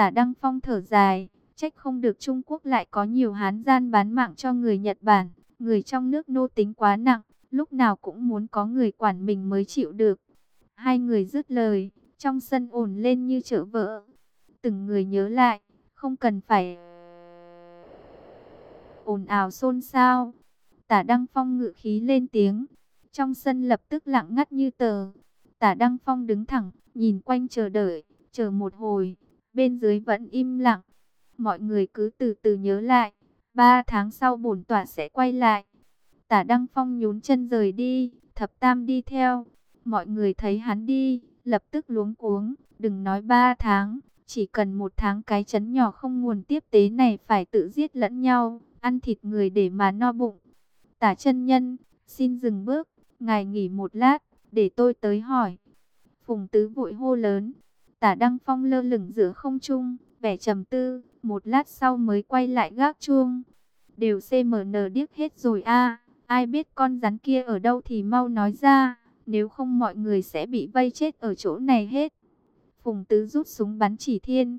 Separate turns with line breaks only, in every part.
Tả Đăng Phong thở dài, trách không được Trung Quốc lại có nhiều hán gian bán mạng cho người Nhật Bản. Người trong nước nô tính quá nặng, lúc nào cũng muốn có người quản mình mới chịu được. Hai người dứt lời, trong sân ổn lên như trở vỡ. Từng người nhớ lại, không cần phải ồn ào xôn xao. Tả Đăng Phong ngự khí lên tiếng, trong sân lập tức lặng ngắt như tờ. Tả Đăng Phong đứng thẳng, nhìn quanh chờ đợi, chờ một hồi, bên dưới vẫn im lặng. Mọi người cứ từ từ nhớ lại, ba tháng sau bổn tỏa sẽ quay lại. Tả Đăng Phong nhún chân rời đi, thập tam đi theo. Mọi người thấy hắn đi, lập tức luống cuống, đừng nói ba tháng, chỉ cần một tháng cái chấn nhỏ không nguồn tiếp tế này phải tự giết lẫn nhau, ăn thịt người để mà no bụng. Tả chân nhân, xin dừng bước, ngài nghỉ một lát, để tôi tới hỏi. Phùng tứ vội hô lớn, tả Đăng Phong lơ lửng giữa không trung, vẻ trầm tư, một lát sau mới quay lại gác chuông. Đều CMN điếc hết rồi a ai biết con rắn kia ở đâu thì mau nói ra, nếu không mọi người sẽ bị vây chết ở chỗ này hết. Phùng Tứ rút súng bắn chỉ thiên.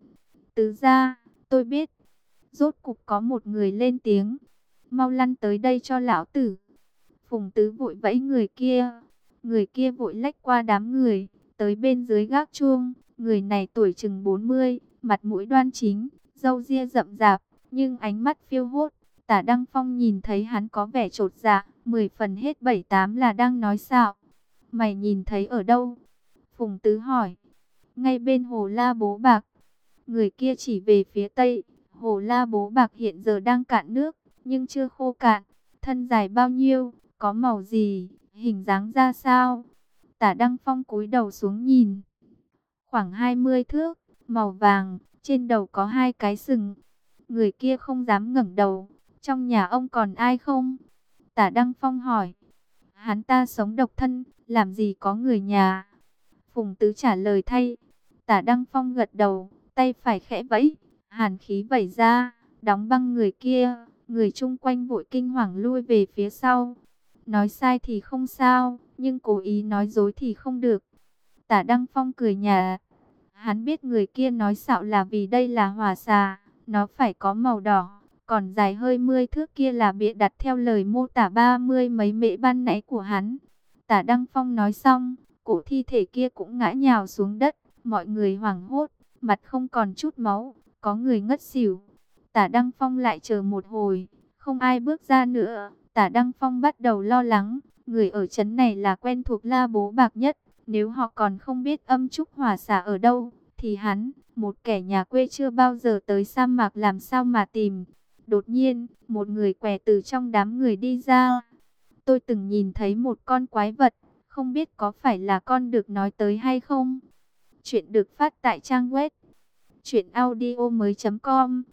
Tứ ra, tôi biết. Rốt cục có một người lên tiếng. Mau lăn tới đây cho lão tử. Phùng Tứ vội vẫy người kia. Người kia vội lách qua đám người. Tới bên dưới gác chuông. Người này tuổi chừng 40. Mặt mũi đoan chính. râu ria rậm rạp. Nhưng ánh mắt phiêu hốt. Tả Đăng Phong nhìn thấy hắn có vẻ trột dạ. Mười phần hết bảy tám là đang nói xạo. Mày nhìn thấy ở đâu? Phùng Tứ hỏi ngay bên hồ La Bố Bạc. Người kia chỉ về phía tây, hồ La Bố Bạc hiện giờ đang cạn nước, nhưng chưa khô cạn. Thân dài bao nhiêu, có màu gì, hình dáng ra sao? Tả Đăng Phong cúi đầu xuống nhìn. Khoảng 20 thước, màu vàng, trên đầu có hai cái sừng. Người kia không dám ngẩng đầu. Trong nhà ông còn ai không? Tả Đăng Phong hỏi. Hắn ta sống độc thân, làm gì có người nhà? Phùng Tứ trả lời thay. Tả Đăng Phong gật đầu, tay phải khẽ vẫy, hàn khí vẩy ra, đóng băng người kia. Người chung quanh vội kinh hoàng lui về phía sau. Nói sai thì không sao, nhưng cố ý nói dối thì không được. Tả Đăng Phong cười nhà. Hắn biết người kia nói xạo là vì đây là hỏa xà, nó phải có màu đỏ. Còn dài hơi mươi thước kia là bịa đặt theo lời mô tả ba mươi mấy mễ ban nãy của hắn. Tả Đăng Phong nói xong, cổ thi thể kia cũng ngã nhào xuống đất. Mọi người hoảng hốt, mặt không còn chút máu, có người ngất xỉu. Tả Đăng Phong lại chờ một hồi, không ai bước ra nữa. Tả Đăng Phong bắt đầu lo lắng, người ở chấn này là quen thuộc la bố bạc nhất. Nếu họ còn không biết âm trúc hỏa xả ở đâu, thì hắn, một kẻ nhà quê chưa bao giờ tới sa mạc làm sao mà tìm. Đột nhiên, một người què từ trong đám người đi ra. Tôi từng nhìn thấy một con quái vật, không biết có phải là con được nói tới hay không. Chuyện được phát tại trang web truyệnaudiomoi.com.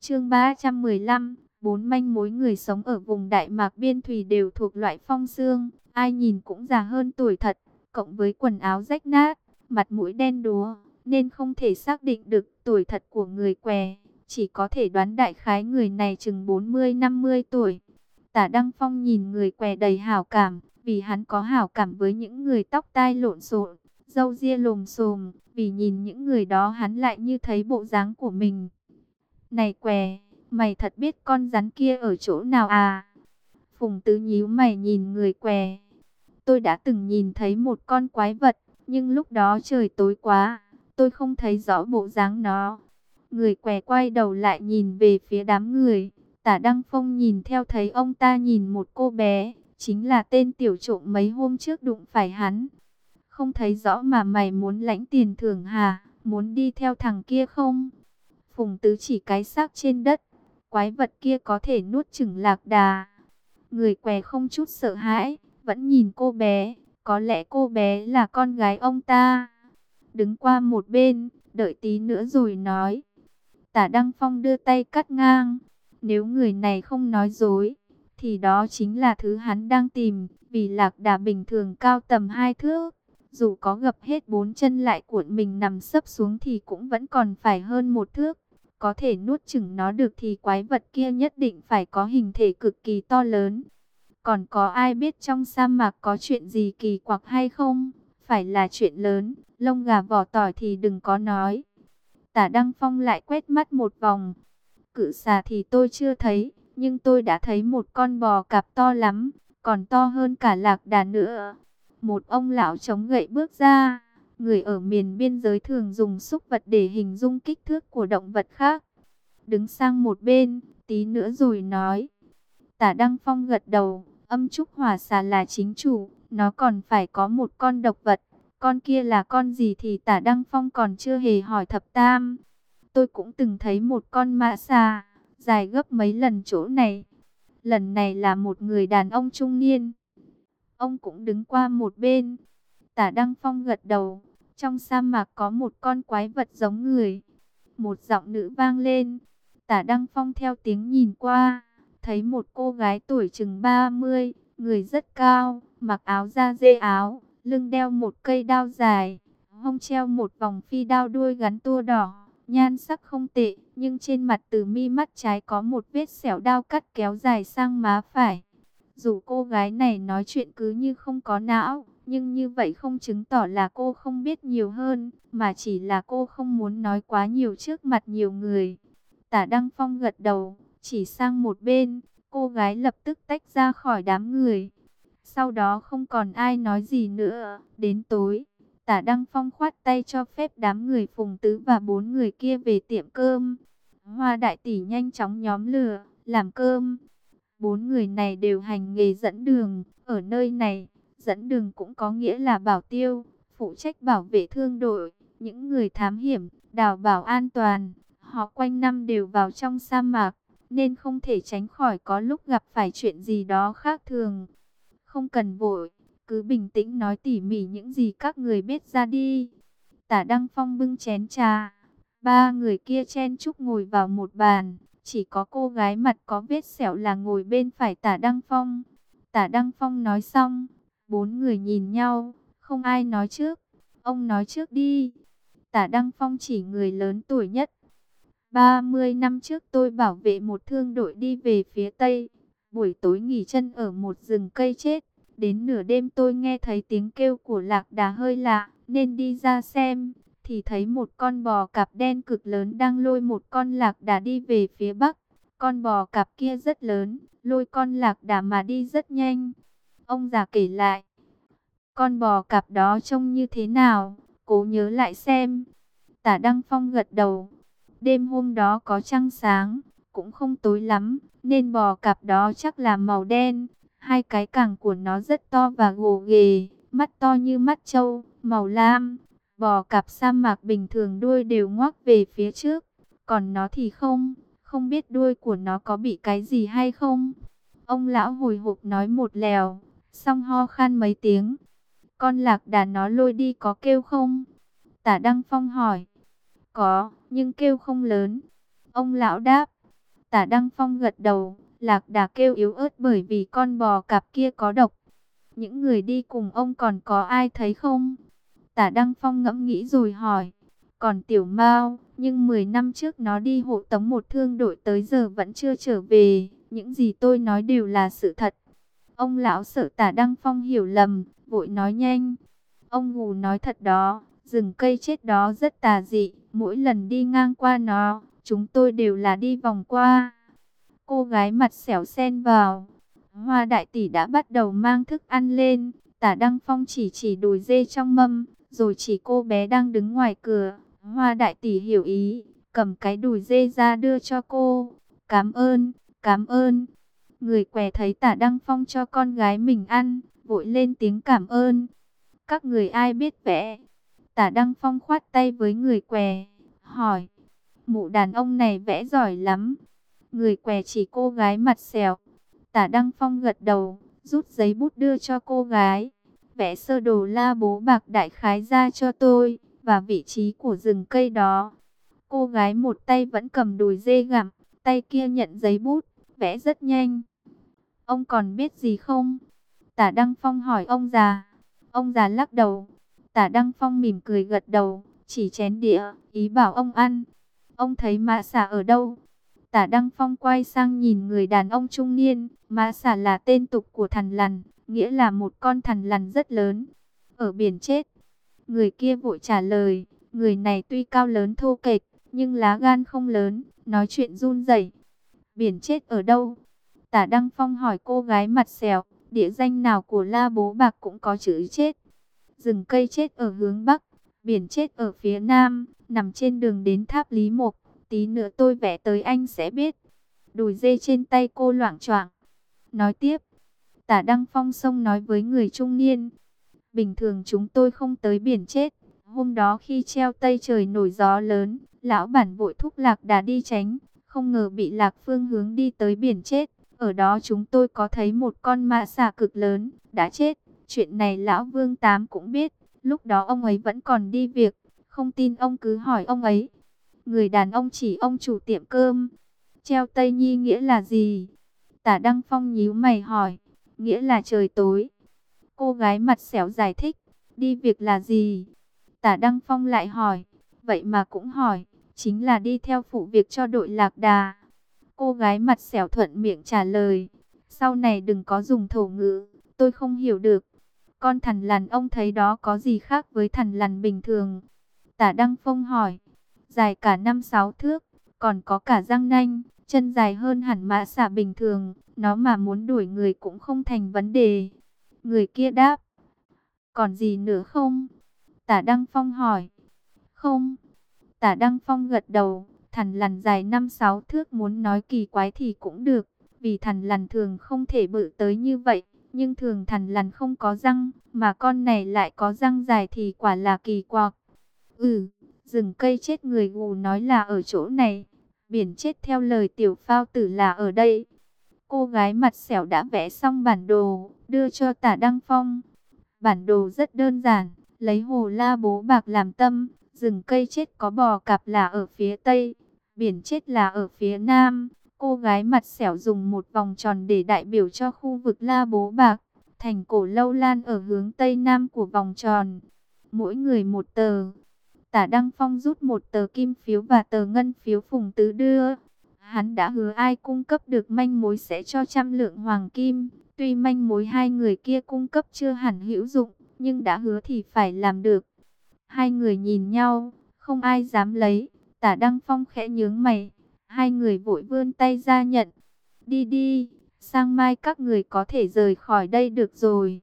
Chương 315, bốn manh mối người sống ở vùng Đại Mạc Biên Thùy đều thuộc loại phong xương, ai nhìn cũng già hơn tuổi thật, cộng với quần áo rách nát, mặt mũi đen đúa, nên không thể xác định được tuổi thật của người què, chỉ có thể đoán đại khái người này chừng 40-50 tuổi. Tả Đăng Phong nhìn người què đầy hảo cảm, vì hắn có hảo cảm với những người tóc tai lộn xộn, dâu ria lồm xồm, vì nhìn những người đó hắn lại như thấy bộ dáng của mình. Này què, mày thật biết con rắn kia ở chỗ nào à? Phùng tứ nhíu mày nhìn người què. Tôi đã từng nhìn thấy một con quái vật, nhưng lúc đó trời tối quá, tôi không thấy rõ bộ dáng nó. Người què quay đầu lại nhìn về phía đám người. Tả Đăng Phong nhìn theo thấy ông ta nhìn một cô bé, chính là tên tiểu trộm mấy hôm trước đụng phải hắn. Không thấy rõ mà mày muốn lãnh tiền thưởng hà, muốn đi theo thằng kia không? Phùng tứ chỉ cái xác trên đất, quái vật kia có thể nuốt chửng lạc đà. Người què không chút sợ hãi, vẫn nhìn cô bé, có lẽ cô bé là con gái ông ta. Đứng qua một bên, đợi tí nữa rồi nói. Tả Đăng Phong đưa tay cắt ngang, nếu người này không nói dối, thì đó chính là thứ hắn đang tìm, vì lạc đà bình thường cao tầm hai thước. Dù có gập hết bốn chân lại cuộn mình nằm sấp xuống thì cũng vẫn còn phải hơn một thước. Có thể nuốt chừng nó được thì quái vật kia nhất định phải có hình thể cực kỳ to lớn. Còn có ai biết trong sa mạc có chuyện gì kỳ quặc hay không? Phải là chuyện lớn, lông gà vỏ tỏi thì đừng có nói. Tả Đăng Phong lại quét mắt một vòng. Cự xà thì tôi chưa thấy, nhưng tôi đã thấy một con bò cạp to lắm, còn to hơn cả lạc đà nữa. Một ông lão chống gậy bước ra, người ở miền biên giới thường dùng xúc vật để hình dung kích thước của động vật khác. Đứng sang một bên, tí nữa rồi nói. Tả Đăng Phong gật đầu, âm trúc hỏa xà là chính chủ, nó còn phải có một con độc vật. Con kia là con gì thì tả Đăng Phong còn chưa hề hỏi thập tam. Tôi cũng từng thấy một con mã xà, dài gấp mấy lần chỗ này. Lần này là một người đàn ông trung niên. Ông cũng đứng qua một bên. Tả Đăng Phong gật đầu. Trong sa mạc có một con quái vật giống người. Một giọng nữ vang lên. Tả Đăng Phong theo tiếng nhìn qua. Thấy một cô gái tuổi chừng 30. Người rất cao. Mặc áo da dê áo. Lưng đeo một cây đao dài. Hông treo một vòng phi đao đuôi gắn tua đỏ. Nhan sắc không tệ. Nhưng trên mặt từ mi mắt trái có một vết sẹo đao cắt kéo dài sang má phải. Dù cô gái này nói chuyện cứ như không có não, nhưng như vậy không chứng tỏ là cô không biết nhiều hơn, mà chỉ là cô không muốn nói quá nhiều trước mặt nhiều người. Tả Đăng Phong gật đầu, chỉ sang một bên, cô gái lập tức tách ra khỏi đám người. Sau đó không còn ai nói gì nữa, đến tối. Tả Đăng Phong khoát tay cho phép đám người Phùng Tứ và bốn người kia về tiệm cơm. Hoa Đại Tỷ nhanh chóng nhóm lửa, làm cơm. Bốn người này đều hành nghề dẫn đường, ở nơi này, dẫn đường cũng có nghĩa là bảo tiêu, phụ trách bảo vệ thương đội, những người thám hiểm, đào bảo an toàn. Họ quanh năm đều vào trong sa mạc, nên không thể tránh khỏi có lúc gặp phải chuyện gì đó khác thường. Không cần vội, cứ bình tĩnh nói tỉ mỉ những gì các người biết ra đi. Tả Đăng Phong bưng chén trà, ba người kia chen chúc ngồi vào một bàn. Chỉ có cô gái mặt có vết sẹo là ngồi bên phải tả Đăng Phong. Tả Đăng Phong nói xong, bốn người nhìn nhau, không ai nói trước. Ông nói trước đi. Tả Đăng Phong chỉ người lớn tuổi nhất. 30 năm trước tôi bảo vệ một thương đội đi về phía Tây. Buổi tối nghỉ chân ở một rừng cây chết. Đến nửa đêm tôi nghe thấy tiếng kêu của lạc đà hơi lạ, nên đi ra xem thì thấy một con bò cạp đen cực lớn đang lôi một con lạc đà đi về phía bắc. Con bò cạp kia rất lớn, lôi con lạc đà mà đi rất nhanh. Ông già kể lại, con bò cạp đó trông như thế nào, cố nhớ lại xem. Tả Đăng Phong gật đầu, đêm hôm đó có trăng sáng, cũng không tối lắm, nên bò cạp đó chắc là màu đen. Hai cái cẳng của nó rất to và gồ ghề, mắt to như mắt trâu, màu lam, Bò cạp sa mạc bình thường đuôi đều ngoác về phía trước, còn nó thì không, không biết đuôi của nó có bị cái gì hay không. Ông lão hồi hộp nói một lèo, xong ho khan mấy tiếng. Con lạc đà nó lôi đi có kêu không? Tả Đăng Phong hỏi. Có, nhưng kêu không lớn. Ông lão đáp. Tả Đăng Phong gật đầu, lạc đà kêu yếu ớt bởi vì con bò cạp kia có độc. Những người đi cùng ông còn có ai thấy không? Tả Đăng Phong ngẫm nghĩ rồi hỏi. Còn Tiểu Mao, nhưng 10 năm trước nó đi hộ tống một thương đội tới giờ vẫn chưa trở về. Những gì tôi nói đều là sự thật. Ông lão sợ tả Đăng Phong hiểu lầm, vội nói nhanh. Ông ngủ nói thật đó, rừng cây chết đó rất tà dị. Mỗi lần đi ngang qua nó, chúng tôi đều là đi vòng qua. Cô gái mặt xẻo sen vào. Hoa đại tỷ đã bắt đầu mang thức ăn lên. Tả Đăng Phong chỉ chỉ đùi dê trong mâm, rồi chỉ cô bé đang đứng ngoài cửa. Hoa đại tỷ hiểu ý, cầm cái đùi dê ra đưa cho cô. Cảm ơn, cảm ơn. Người què thấy tả Đăng Phong cho con gái mình ăn, vội lên tiếng cảm ơn. Các người ai biết vẽ? Tả Đăng Phong khoát tay với người què, hỏi. Mụ đàn ông này vẽ giỏi lắm. Người què chỉ cô gái mặt xẻo. Tả Đăng Phong gật đầu, rút giấy bút đưa cho cô gái vẽ sơ đồ la bố bạc đại khái ra cho tôi, và vị trí của rừng cây đó. Cô gái một tay vẫn cầm đùi dê gặm, tay kia nhận giấy bút, vẽ rất nhanh. Ông còn biết gì không? Tả Đăng Phong hỏi ông già. Ông già lắc đầu. Tả Đăng Phong mỉm cười gật đầu, chỉ chén đĩa, ý bảo ông ăn. Ông thấy mã xà ở đâu? Tả Đăng Phong quay sang nhìn người đàn ông trung niên. Mã xà là tên tục của thằn lằn, nghĩa là một con thằn lằn rất lớn, ở biển chết. Người kia vội trả lời, người này tuy cao lớn thô kệch, nhưng lá gan không lớn, nói chuyện run rẩy. Biển chết ở đâu? Tả Đăng Phong hỏi cô gái mặt xèo, địa danh nào của La Bố Bạc cũng có chữ chết. Rừng cây chết ở hướng Bắc, biển chết ở phía Nam, nằm trên đường đến tháp Lý Mộc. Tí nữa tôi vẽ tới anh sẽ biết. Đùi dê trên tay cô loảng choạng. Nói tiếp, tả Đăng Phong sông nói với người trung niên. Bình thường chúng tôi không tới biển chết. Hôm đó khi treo tây trời nổi gió lớn, lão bản vội thúc lạc đã đi tránh. Không ngờ bị lạc phương hướng đi tới biển chết. Ở đó chúng tôi có thấy một con mã xà cực lớn, đã chết. Chuyện này lão Vương Tám cũng biết. Lúc đó ông ấy vẫn còn đi việc. Không tin ông cứ hỏi ông ấy. Người đàn ông chỉ ông chủ tiệm cơm. Treo Tây Nhi nghĩa là gì? Tả Đăng Phong nhíu mày hỏi. Nghĩa là trời tối. Cô gái mặt xẻo giải thích. Đi việc là gì? Tả Đăng Phong lại hỏi. Vậy mà cũng hỏi. Chính là đi theo phụ việc cho đội lạc đà. Cô gái mặt xẻo thuận miệng trả lời. Sau này đừng có dùng thổ ngữ. Tôi không hiểu được. Con thằn lằn, ông thấy đó có gì khác với thằn lằn bình thường? Tả Đăng Phong hỏi. Dài cả năm sáu thước. Còn có cả răng nanh. Chân dài hơn hẳn mã xả bình thường. Nó mà muốn đuổi người cũng không thành vấn đề. Người kia đáp. Còn gì nữa không? Tả Đăng Phong hỏi. Không. Tả Đăng Phong gật đầu. Thằn lằn dài năm sáu thước muốn nói kỳ quái thì cũng được. Vì thằn lằn thường không thể bự tới như vậy. Nhưng thường thằn lằn không có răng. Mà con này lại có răng dài thì quả là kỳ quặc. Ừ, rừng cây chết người gù nói là ở chỗ này. Biển chết theo lời tiểu phao tử là ở đây. Cô gái mặt xẻo đã vẽ xong bản đồ, đưa cho tả Đăng Phong. Bản đồ rất đơn giản, lấy hồ la bố bạc làm tâm. Rừng cây chết có bò cạp là ở phía tây, biển chết là ở phía nam. Cô gái mặt xẻo dùng một vòng tròn để đại biểu cho khu vực la bố bạc. Thành cổ lâu lan ở hướng tây nam của vòng tròn. Mỗi người một tờ. Tả Đăng Phong rút một tờ kim phiếu và tờ ngân phiếu Phùng Tứ đưa. Hắn đã hứa ai cung cấp được manh mối sẽ cho trăm lượng hoàng kim. Tuy manh mối hai người kia cung cấp chưa hẳn hữu dụng, nhưng đã hứa thì phải làm được. Hai người nhìn nhau, không ai dám lấy. Tả Đăng Phong khẽ nhướng mày. Hai người vội vươn tay ra nhận. Đi đi, sang mai các người có thể rời khỏi đây được rồi.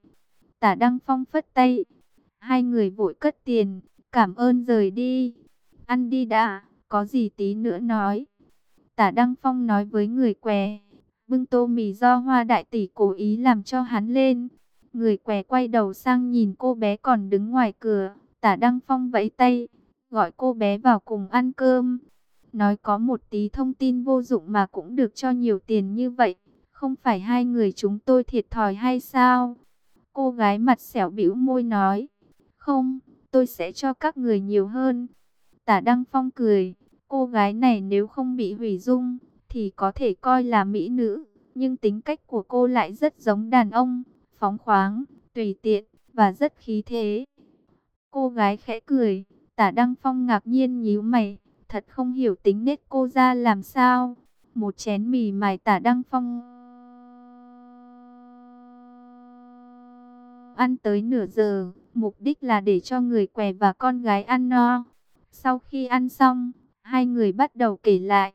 Tả Đăng Phong phất tay. Hai người vội cất tiền, cảm ơn rời đi. Ăn đi đã, có gì tí nữa nói. Tả Đăng Phong nói với người què. Bưng tô mì do hoa đại tỷ cố ý làm cho hắn lên. Người què quay đầu sang nhìn cô bé còn đứng ngoài cửa. Tả Đăng Phong vẫy tay, gọi cô bé vào cùng ăn cơm. Nói có một tí thông tin vô dụng mà cũng được cho nhiều tiền như vậy. Không phải hai người chúng tôi thiệt thòi hay sao? Cô gái mặt xẻo bĩu môi nói. Không, tôi sẽ cho các người nhiều hơn. Tả Đăng Phong cười. Cô gái này nếu không bị hủy dung, thì có thể coi là mỹ nữ. Nhưng tính cách của cô lại rất giống đàn ông, phóng khoáng, tùy tiện, và rất khí thế. Cô gái khẽ cười, tả Đăng Phong ngạc nhiên nhíu mày, thật không hiểu tính nết cô ra làm sao. Một chén mì mài tả Đăng Phong ăn tới nửa giờ, mục đích là để cho người què và con gái ăn no. Sau khi ăn xong, hai người bắt đầu kể lại.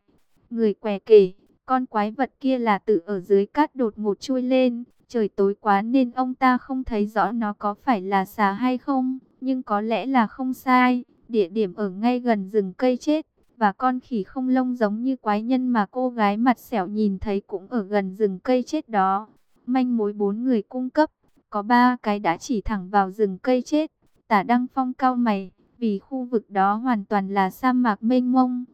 Người què kể, con quái vật kia là tự ở dưới cát đột ngột chui lên. Trời tối quá nên ông ta không thấy rõ nó có phải là xà hay không, nhưng có lẽ là không sai. Địa điểm ở ngay gần rừng cây chết, và con khỉ không lông giống như quái nhân mà cô gái mặt xẻo nhìn thấy cũng ở gần rừng cây chết đó. Manh mối bốn người cung cấp, có ba cái đã chỉ thẳng vào rừng cây chết. Tả Đăng Phong cao mày, vì khu vực đó hoàn toàn là sa mạc mênh mông.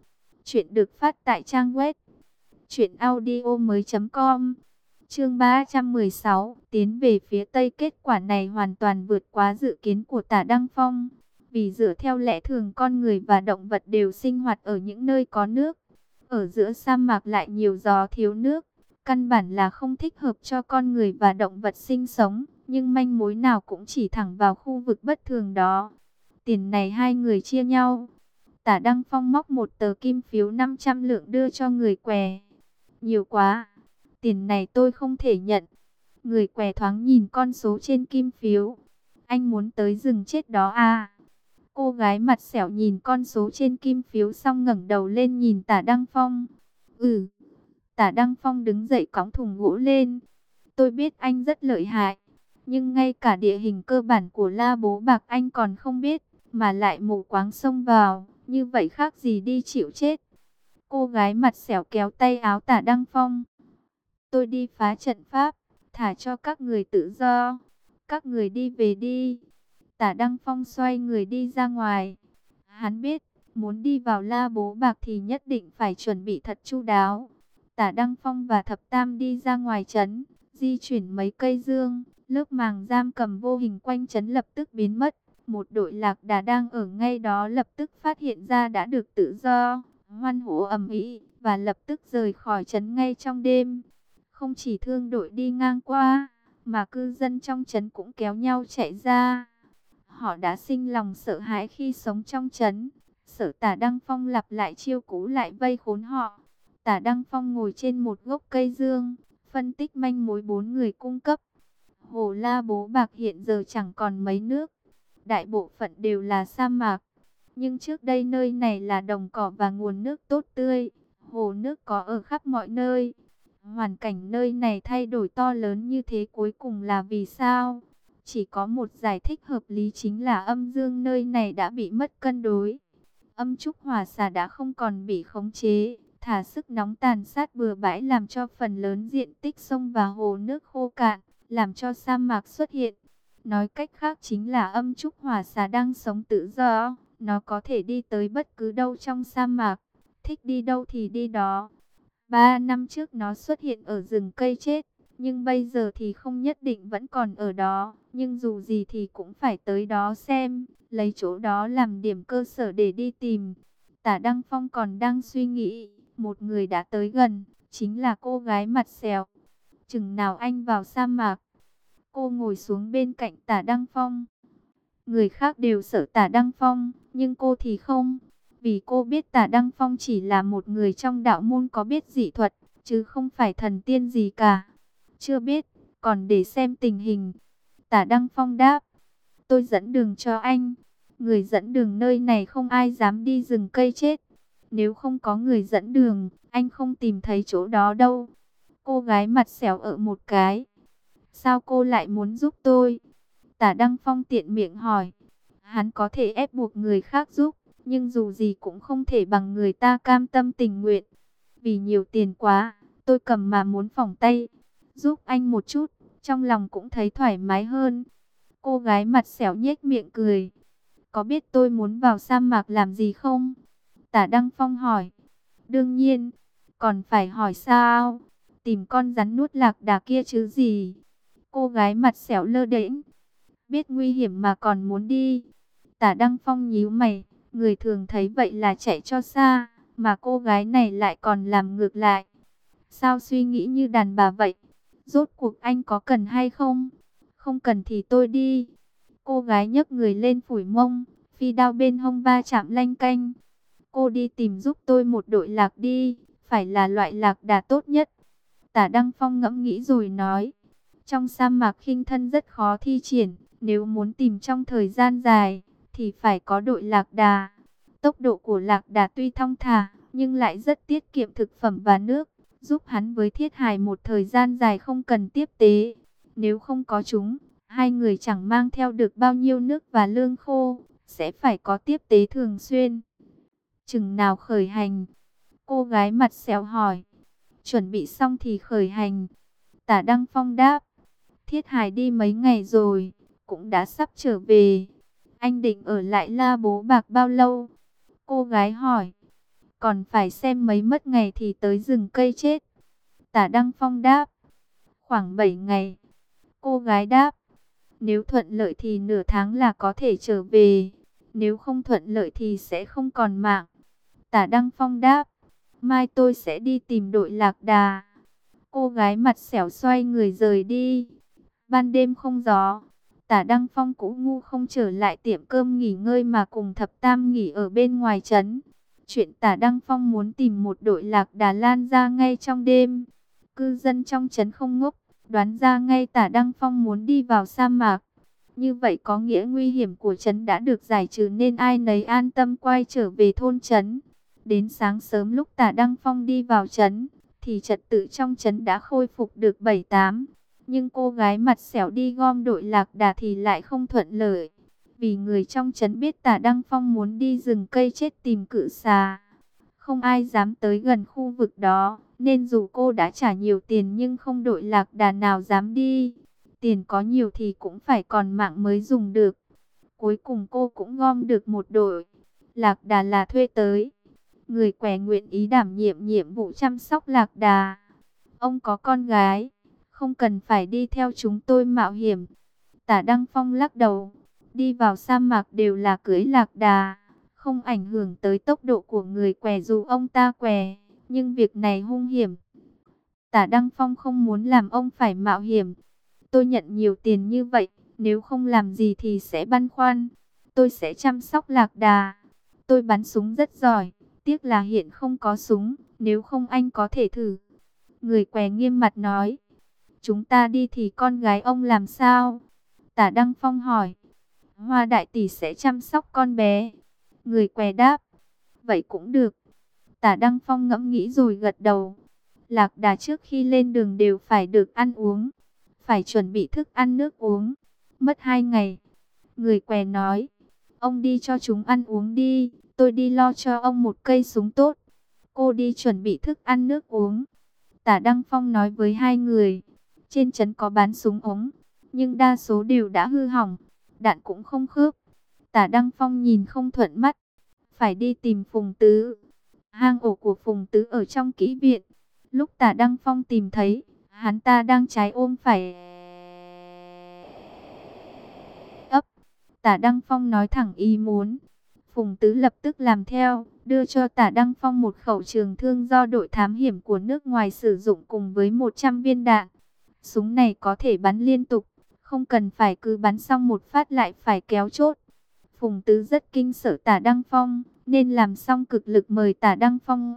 Chuyện được phát tại trang web truyệnaudiomoi.com. Chương 316, tiến về phía tây kết quả này hoàn toàn vượt quá dự kiến của Tả Đăng Phong. Vì dựa theo lẽ thường con người và động vật đều sinh hoạt ở những nơi có nước. Ở giữa sa mạc lại nhiều gió thiếu nước, căn bản là không thích hợp cho con người và động vật sinh sống nhưng manh mối nào cũng chỉ thẳng vào khu vực bất thường đó. Tiền này hai người chia nhau. Tả Đăng Phong móc một tờ kim phiếu 500 lượng đưa cho người què. Nhiều quá, tiền này tôi không thể nhận. Người què thoáng nhìn con số trên kim phiếu. Anh muốn tới rừng chết đó à? Cô gái mặt xẻo nhìn con số trên kim phiếu xong ngẩng đầu lên nhìn tả Đăng Phong. Ừ, tả Đăng Phong đứng dậy cõng thùng gỗ lên. Tôi biết anh rất lợi hại, nhưng ngay cả địa hình cơ bản của La Bố Bạc anh còn không biết, mà lại mù quáng xông vào, như vậy khác gì đi chịu chết. Cô gái mặt xẻo kéo tay áo tả Đăng Phong. Tôi đi phá trận pháp, thả cho các người tự do. Các người đi về đi. Tả Đăng Phong xoay người đi ra ngoài. Hắn biết, muốn đi vào la bố bạc thì nhất định phải chuẩn bị thật chu đáo. Tả Đăng Phong và Thập Tam đi ra ngoài trấn, di chuyển mấy cây dương, lớp màng giam cầm vô hình quanh trấn lập tức biến mất. Một đội lạc đà đang ở ngay đó lập tức phát hiện ra đã được tự do, hoan hổ ầm ĩ và lập tức rời khỏi trấn ngay trong đêm. Không chỉ thương đội đi ngang qua, mà cư dân trong trấn cũng kéo nhau chạy ra. Họ đã sinh lòng sợ hãi khi sống trong trấn. Sở tả Đăng Phong lặp lại chiêu cũ lại vây khốn họ. Tả Đăng Phong ngồi trên một gốc cây dương, phân tích manh mối bốn người cung cấp. Hồ La Bố Bạc hiện giờ chẳng còn mấy nước. Đại bộ phận đều là sa mạc. Nhưng trước đây nơi này là đồng cỏ và nguồn nước tốt tươi. Hồ nước có ở khắp mọi nơi. Hoàn cảnh nơi này thay đổi to lớn như thế cuối cùng là vì sao? Chỉ có một giải thích hợp lý chính là âm dương nơi này đã bị mất cân đối. Âm trúc hỏa xà đã không còn bị khống chế, thả sức nóng tàn sát bừa bãi làm cho phần lớn diện tích sông và hồ nước khô cạn, làm cho sa mạc xuất hiện. Nói cách khác chính là âm trúc hỏa xà đang sống tự do, nó có thể đi tới bất cứ đâu trong sa mạc, thích đi đâu thì đi đó. Ba năm trước nó xuất hiện ở rừng cây chết, nhưng bây giờ thì không nhất định vẫn còn ở đó. Nhưng dù gì thì cũng phải tới đó xem, lấy chỗ đó làm điểm cơ sở để đi tìm. Tả Đăng Phong còn đang suy nghĩ, một người đã tới gần, chính là cô gái mặt xèo. Chừng nào anh vào sa mạc, cô ngồi xuống bên cạnh tả Đăng Phong. Người khác đều sợ tả Đăng Phong, nhưng cô thì không. Vì cô biết tả Đăng Phong chỉ là một người trong đạo môn có biết dị thuật, chứ không phải thần tiên gì cả. Chưa biết, còn để xem tình hình. Tả Đăng Phong đáp, tôi dẫn đường cho anh. Người dẫn đường nơi này không ai dám đi rừng cây chết. Nếu không có người dẫn đường, anh không tìm thấy chỗ đó đâu. Cô gái mặt xẻo ở một cái. Sao cô lại muốn giúp tôi? Tả Đăng Phong tiện miệng hỏi. Hắn có thể ép buộc người khác giúp, nhưng dù gì cũng không thể bằng người ta cam tâm tình nguyện. Vì nhiều tiền quá, tôi cầm mà muốn phòng tay. Giúp anh một chút, trong lòng cũng thấy thoải mái hơn. Cô gái mặt xẻo nhếch miệng cười. Có biết tôi muốn vào sa mạc làm gì không? Tả Đăng Phong hỏi. Đương nhiên, còn phải hỏi sao? Tìm con rắn nuốt lạc đà kia chứ gì? Cô gái mặt xẻo lơ đễnh. Biết nguy hiểm mà còn muốn đi. Tả Đăng Phong nhíu mày. Người thường thấy vậy là chạy cho xa. Mà cô gái này lại còn làm ngược lại. Sao suy nghĩ như đàn bà vậy? Rốt cuộc anh có cần hay không? Không cần thì tôi đi. Cô gái nhấc người lên phủi mông, phi đao bên hông ba chạm lanh canh. Cô đi tìm giúp tôi một đội lạc đi, phải là loại lạc đà tốt nhất. Tả Đăng Phong ngẫm nghĩ rồi nói. Trong sa mạc khinh thân rất khó thi triển, nếu muốn tìm trong thời gian dài, thì phải có đội lạc đà. Tốc độ của lạc đà tuy thong thả, nhưng lại rất tiết kiệm thực phẩm và nước giúp hắn với thiết hài một thời gian dài không cần tiếp tế. Nếu không có chúng, hai người chẳng mang theo được bao nhiêu nước và lương khô, sẽ phải có tiếp tế thường xuyên. Chừng nào khởi hành? Cô gái mặt xéo hỏi. Chuẩn bị xong thì khởi hành. Tả Đăng Phong đáp. Thiết hài đi mấy ngày rồi, cũng đã sắp trở về. Anh định ở lại la bố bạc bao lâu? Cô gái hỏi còn phải xem mấy mất ngày thì tới rừng cây chết. Tả Đăng Phong đáp, khoảng 7 ngày. Cô gái đáp, nếu thuận lợi thì nửa tháng là có thể trở về, nếu không thuận lợi thì sẽ không còn mạng. Tả Đăng Phong đáp, mai tôi sẽ đi tìm đội lạc đà. Cô gái mặt xẻo xoay người rời đi. Ban đêm không gió, tả Đăng Phong cũng ngu không trở lại tiệm cơm nghỉ ngơi mà cùng thập tam nghỉ ở bên ngoài trấn. Chuyện tả Đăng Phong muốn tìm một đội lạc đà lan ra ngay trong đêm. Cư dân trong trấn không ngốc, đoán ra ngay tả Đăng Phong muốn đi vào sa mạc. Như vậy có nghĩa nguy hiểm của trấn đã được giải trừ nên ai nấy an tâm quay trở về thôn trấn. Đến sáng sớm lúc tả Đăng Phong đi vào trấn, thì trật tự trong trấn đã khôi phục được 7-8. Nhưng cô gái mặt xẻo đi gom đội lạc đà thì lại không thuận lợi. Vì người trong trấn biết tả Đăng Phong muốn đi rừng cây chết tìm cự xà. Không ai dám tới gần khu vực đó, nên dù cô đã trả nhiều tiền nhưng không đội lạc đà nào dám đi. Tiền có nhiều thì cũng phải còn mạng mới dùng được. Cuối cùng cô cũng gom được một đội. Lạc đà là thuê tới. Người quẻ nguyện ý đảm nhiệm nhiệm vụ chăm sóc lạc đà. Ông có con gái, không cần phải đi theo chúng tôi mạo hiểm. Tả Đăng Phong lắc đầu, đi vào sa mạc đều là cưới lạc đà, không ảnh hưởng tới tốc độ của người què dù ông ta què, nhưng việc này hung hiểm. Tả Đăng Phong không muốn làm ông phải mạo hiểm. Tôi nhận nhiều tiền như vậy, nếu không làm gì thì sẽ băn khoăn. Tôi sẽ chăm sóc lạc đà. Tôi bắn súng rất giỏi, tiếc là hiện không có súng, nếu không anh có thể thử. Người què nghiêm mặt nói, chúng ta đi thì con gái ông làm sao? Tả Đăng Phong hỏi, Hoa đại tỷ sẽ chăm sóc con bé. Người què đáp, vậy cũng được. Tả Đăng Phong ngẫm nghĩ rồi gật đầu. Lạc đà trước khi lên đường đều phải được ăn uống. Phải chuẩn bị thức ăn nước uống. Mất hai ngày. Người què nói, ông đi cho chúng ăn uống đi. Tôi đi lo cho ông một cây súng tốt. Cô đi chuẩn bị thức ăn nước uống. Tả Đăng Phong nói với hai người. Trên trấn có bán súng ống. Nhưng đa số đều đã hư hỏng. Đạn cũng không khớp. Tả Đăng Phong nhìn không thuận mắt. Phải đi tìm Phùng Tứ. Hang ổ của Phùng Tứ ở trong kỹ viện. Lúc tả Đăng Phong tìm thấy. Hắn ta đang trái ôm phải... ấp. Tả Đăng Phong nói thẳng ý muốn. Phùng Tứ lập tức làm theo, đưa cho tả Đăng Phong một khẩu trường thương do đội thám hiểm của nước ngoài sử dụng cùng với 100 viên đạn. Súng này có thể bắn liên tục, không cần phải cứ bắn xong một phát lại phải kéo chốt. Phùng Tứ rất kinh sợ tả Đăng Phong, nên làm xong cực lực mời tả Đăng Phong.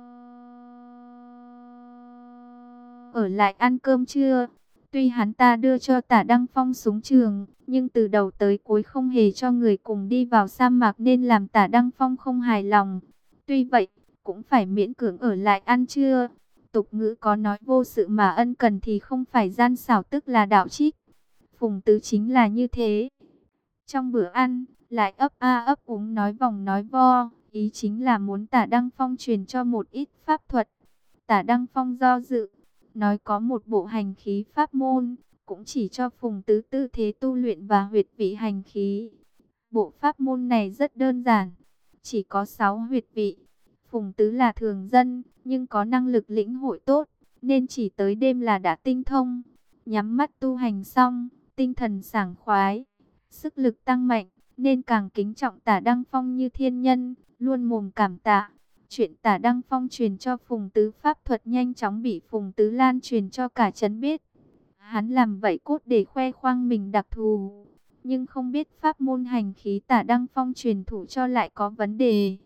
Ở lại ăn cơm trưa, tuy hắn ta đưa cho tả Đăng Phong súng trường, nhưng từ đầu tới cuối không hề cho người cùng đi vào sa mạc nên làm tả Đăng Phong không hài lòng. Tuy vậy, cũng phải miễn cưỡng ở lại ăn trưa. Tục ngữ có nói vô sự mà ân cần thì không phải gian xảo tức là đạo trích. Phùng tứ chính là như thế. Trong bữa ăn, lại ấp a ấp úng nói vòng nói vo, ý chính là muốn tả Đăng Phong truyền cho một ít pháp thuật. Tả Đăng Phong do dự, nói có một bộ hành khí pháp môn, cũng chỉ cho Phùng Tứ tư thế tu luyện và huyệt vị hành khí. Bộ pháp môn này rất đơn giản, chỉ có 6 huyệt vị. Phùng Tứ là thường dân, nhưng có năng lực lĩnh hội tốt, nên chỉ tới đêm là đã tinh thông. Nhắm mắt tu hành xong, tinh thần sảng khoái, sức lực tăng mạnh, nên càng kính trọng tả Đăng Phong như thiên nhân, luôn mồm cảm tạ. Chuyện tả Đăng Phong truyền cho Phùng Tứ Pháp thuật nhanh chóng bị Phùng Tứ Lan truyền cho cả chấn biết. Hắn làm vậy cốt để khoe khoang mình đặc thù. Nhưng không biết pháp môn hành khí tả Đăng Phong truyền thủ cho lại có vấn đề.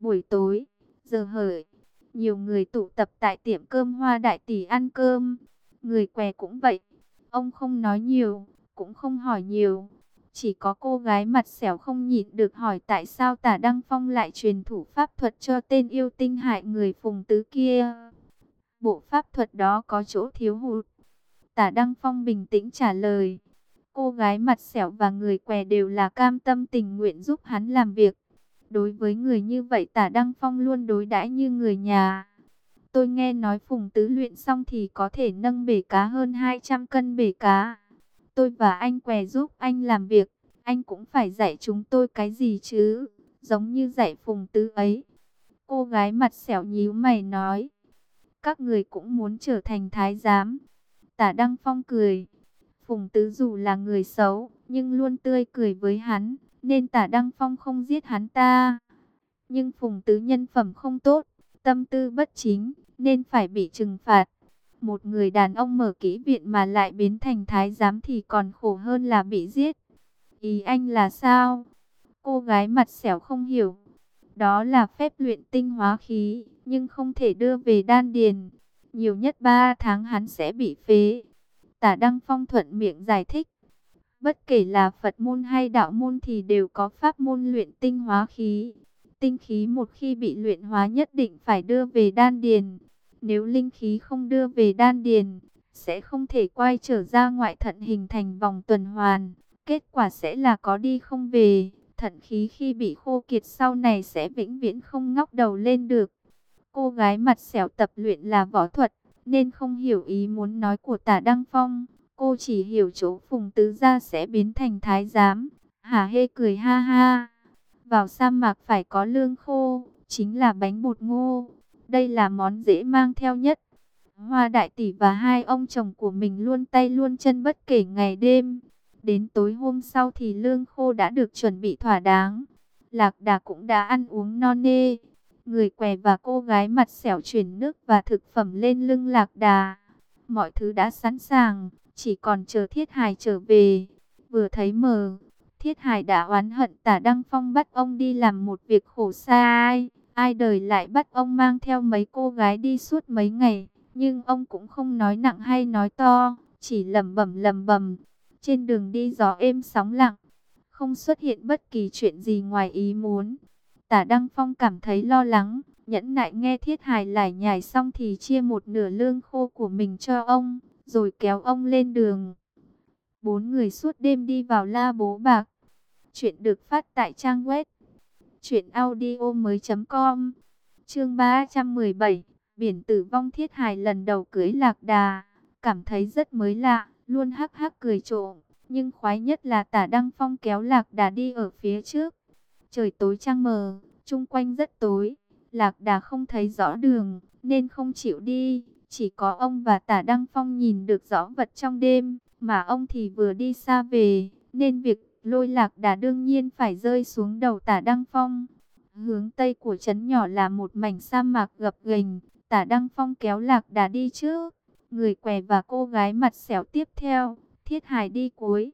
Buổi tối, giờ hợi, nhiều người tụ tập tại tiệm cơm hoa đại tỷ ăn cơm. Người què cũng vậy. Ông không nói nhiều, cũng không hỏi nhiều. Chỉ có cô gái mặt xẻo không nhịn được hỏi tại sao tả Đăng Phong lại truyền thủ pháp thuật cho tên yêu tinh hại người phùng tứ kia. Bộ pháp thuật đó có chỗ thiếu hụt. Tả Đăng Phong bình tĩnh trả lời. Cô gái mặt xẻo và người què đều là cam tâm tình nguyện giúp hắn làm việc. Đối với người như vậy tả Đăng Phong luôn đối đãi như người nhà. Tôi nghe nói phùng tứ luyện xong thì có thể nâng bể cá hơn 200 cân bể cá. Tôi và anh què giúp anh làm việc, anh cũng phải dạy chúng tôi cái gì chứ, giống như dạy phùng tứ ấy. Cô gái mặt xẻo nhíu mày nói, các người cũng muốn trở thành thái giám. Tả Đăng Phong cười, phùng tứ dù là người xấu, nhưng luôn tươi cười với hắn, nên tả Đăng Phong không giết hắn ta. Nhưng phùng tứ nhân phẩm không tốt, tâm tư bất chính, nên phải bị trừng phạt. Một người đàn ông mở kỹ viện mà lại biến thành thái giám thì còn khổ hơn là bị giết. Ý anh là sao? Cô gái mặt xẻo không hiểu. Đó là phép luyện tinh hóa khí, nhưng không thể đưa về đan điền. Nhiều nhất 3 tháng hắn sẽ bị phế. Tả Đăng Phong thuận miệng giải thích. Bất kể là Phật môn hay đạo môn thì đều có pháp môn luyện tinh hóa khí. Tinh khí một khi bị luyện hóa nhất định phải đưa về đan điền. Nếu linh khí không đưa về đan điền, sẽ không thể quay trở ra ngoại thận hình thành vòng tuần hoàn. Kết quả sẽ là có đi không về. Thận khí khi bị khô kiệt sau này sẽ vĩnh viễn không ngóc đầu lên được. Cô gái mặt xẻo tập luyện là võ thuật, nên không hiểu ý muốn nói của tả Đăng Phong. Cô chỉ hiểu chỗ phùng tứ gia sẽ biến thành thái giám. Hà hê cười ha ha. Vào sa mạc phải có lương khô, chính là bánh bột ngô. Đây là món dễ mang theo nhất. Hoa đại tỷ và hai ông chồng của mình luôn tay luôn chân bất kể ngày đêm. Đến tối hôm sau thì lương khô đã được chuẩn bị thỏa đáng. Lạc đà cũng đã ăn uống no nê. Người què và cô gái mặt xẻo chuyển nước và thực phẩm lên lưng lạc đà. Mọi thứ đã sẵn sàng, chỉ còn chờ Thiết Hải trở về. Vừa thấy mờ, Thiết Hải đã oán hận tả Đăng Phong bắt ông đi làm một việc khổ sai. Ai đời lại bắt ông mang theo mấy cô gái đi suốt mấy ngày. Nhưng ông cũng không nói nặng hay nói to, chỉ lẩm bẩm lẩm bẩm Trên đường đi gió êm sóng lặng, không xuất hiện bất kỳ chuyện gì ngoài ý muốn. Tả Đăng Phong cảm thấy lo lắng, nhẫn nại nghe Thiết Hải lải nhải xong thì chia một nửa lương khô của mình cho ông, rồi kéo ông lên đường. Bốn người suốt đêm đi vào la bố bạc. Chuyện được phát tại trang web truyệnaudiomoi.com. Chương 317, biển tử vong Thiết hài lần đầu cưới Lạc Đà, cảm thấy rất mới lạ, luôn hắc hắc cười trộm, nhưng khoái nhất là Tả Đăng Phong kéo Lạc Đà đi ở phía trước. Trời tối trăng mờ, chung quanh rất tối, Lạc Đà không thấy rõ đường, nên không chịu đi. Chỉ có ông và tả Đăng Phong nhìn được rõ vật trong đêm, mà ông thì vừa đi xa về, nên việc lôi lạc đà đương nhiên phải rơi xuống đầu tả Đăng Phong. Hướng tây của trấn nhỏ là một mảnh sa mạc gập ghềnh, tả Đăng Phong kéo lạc đà đi trước, người què và cô gái mặt xẻo tiếp theo, thiết hải đi cuối.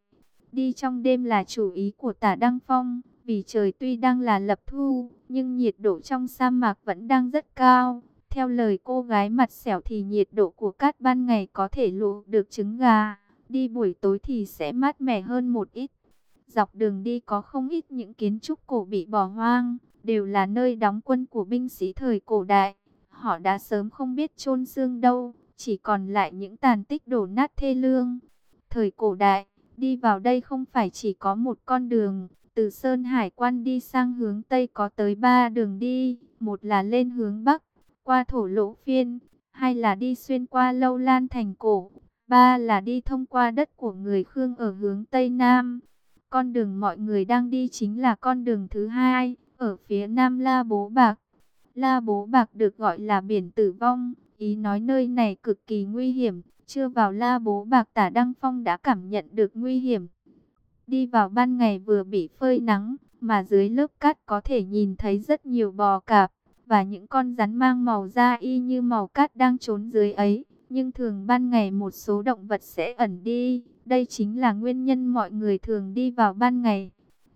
Đi trong đêm là chủ ý của tả Đăng Phong, vì trời tuy đang là lập thu, nhưng nhiệt độ trong sa mạc vẫn đang rất cao. Theo lời cô gái mặt xẻo thì nhiệt độ của cát ban ngày có thể lụ được trứng gà, đi buổi tối thì sẽ mát mẻ hơn một ít. Dọc đường đi có không ít những kiến trúc cổ bị bỏ hoang, đều là nơi đóng quân của binh sĩ thời cổ đại. Họ đã sớm không biết chôn xương đâu, chỉ còn lại những tàn tích đổ nát thê lương. Thời cổ đại, đi vào đây không phải chỉ có một con đường, từ Sơn Hải quan đi sang hướng Tây có tới ba đường đi, một là lên hướng Bắc, qua thổ lỗ phiên, hai là đi xuyên qua lâu lan thành cổ, ba là đi thông qua đất của người Khương ở hướng Tây Nam. Con đường mọi người đang đi chính là con đường thứ hai, ở phía Nam La Bố Bạc. La Bố Bạc được gọi là biển tử vong, ý nói nơi này cực kỳ nguy hiểm, chưa vào La Bố Bạc tả Đăng Phong đã cảm nhận được nguy hiểm. Đi vào ban ngày vừa bị phơi nắng, mà dưới lớp cát có thể nhìn thấy rất nhiều bò cạp và những con rắn mang màu da y như màu cát đang trốn dưới ấy. Nhưng thường ban ngày một số động vật sẽ ẩn đi, đây chính là nguyên nhân mọi người thường đi vào ban ngày.